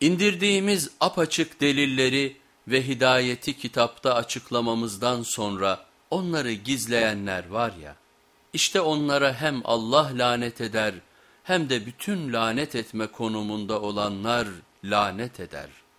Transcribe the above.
İndirdiğimiz apaçık delilleri ve hidayeti kitapta açıklamamızdan sonra onları gizleyenler var ya, işte onlara hem Allah lanet eder hem de bütün lanet etme konumunda olanlar lanet eder.''